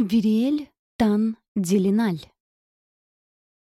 Вериэль Тан Делиналь.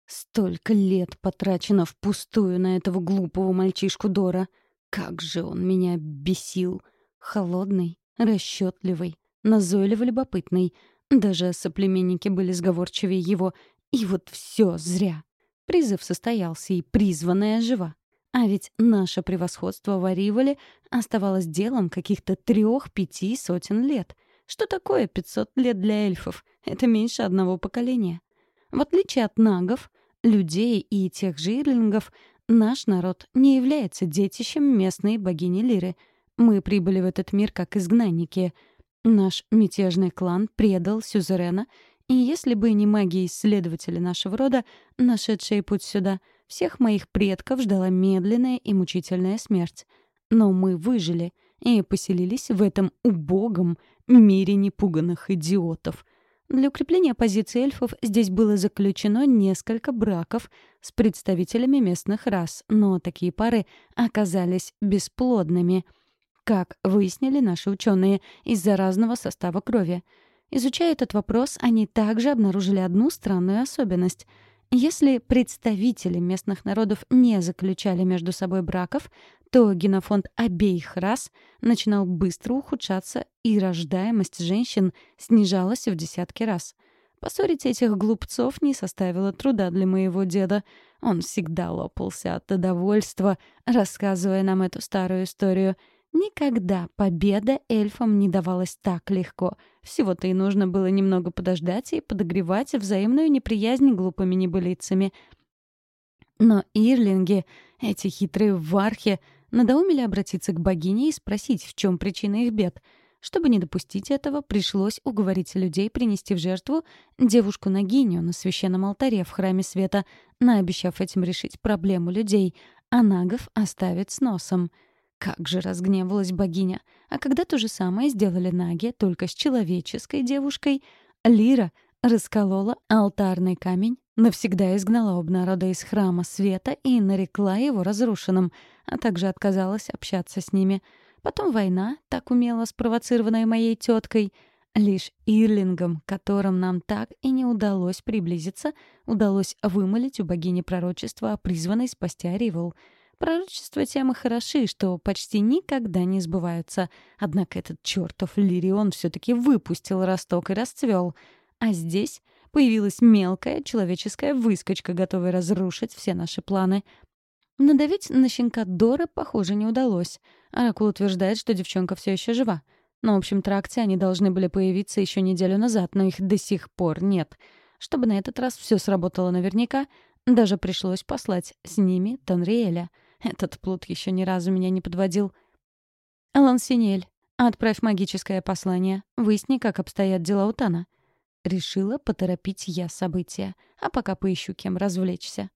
Столько лет потрачено впустую на этого глупого мальчишку Дора. Как же он меня бесил. Холодный, расчетливый, назойливо любопытный. Даже соплеменники были сговорчивее его. И вот все зря. Призыв состоялся, и призванная жива. А ведь наше превосходство в Аривале оставалось делом каких-то трех-пяти сотен лет — что такое 500 лет для эльфов? Это меньше одного поколения. В отличие от нагов, людей и тех же ирлингов, наш народ не является детищем местной богини Лиры. Мы прибыли в этот мир как изгнанники. Наш мятежный клан предал Сюзерена, и если бы не маги-исследователи нашего рода, нашедшие путь сюда, всех моих предков ждала медленная и мучительная смерть. Но мы выжили и поселились в этом убогом, мире непуганных идиотов. Для укрепления позиции эльфов здесь было заключено несколько браков с представителями местных рас, но такие пары оказались бесплодными, как выяснили наши ученые, из-за разного состава крови. Изучая этот вопрос, они также обнаружили одну странную особенность — если представители местных народов не заключали между собой браков, то генофонд обеих рас начинал быстро ухудшаться, и рождаемость женщин снижалась в десятки раз. Поссорить этих глупцов не составило труда для моего деда. Он всегда лопался от удовольства, рассказывая нам эту старую историю. Никогда победа эльфам не давалась так легко. Всего-то и нужно было немного подождать и подогревать взаимную неприязнь глупыми небылицами. Но ирлинги, эти хитрые вархи, надоумили обратиться к богине и спросить, в чем причина их бед. Чтобы не допустить этого, пришлось уговорить людей принести в жертву девушку-нагиню на священном алтаре в храме света, наобещав этим решить проблему людей, а нагов оставить с носом. Как же разгневалась богиня. А когда то же самое сделали наги, только с человеческой девушкой, Лира расколола алтарный камень, навсегда изгнала оба народа из храма света и нарекла его разрушенным — а также отказалась общаться с ними. Потом война, так умело спровоцированная моей теткой. Лишь Ирлингам, которым нам так и не удалось приблизиться, удалось вымолить у богини пророчества о призванной спасти Аривал. Пророчества тем и хороши, что почти никогда не сбываются. Однако этот чертов Лирион все-таки выпустил росток и расцвел. А здесь появилась мелкая человеческая выскочка, готовая разрушить все наши планы. Надавить на щенка Дора, похоже, не удалось. Оракул утверждает, что девчонка все еще жива. На общем тракте они должны были появиться еще неделю назад, но их до сих пор нет. Чтобы на этот раз все сработало наверняка, даже пришлось послать с ними Танриэля. Этот плут еще ни разу меня не подводил. «Алан Синель, отправь магическое послание. Выясни, как обстоят дела у Тана». Решила поторопить я события, а пока поищу, кем развлечься.